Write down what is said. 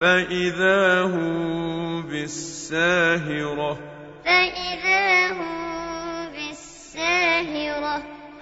فَإِذَا هُم بِالسَّاهِرَةِ. فَإِذَا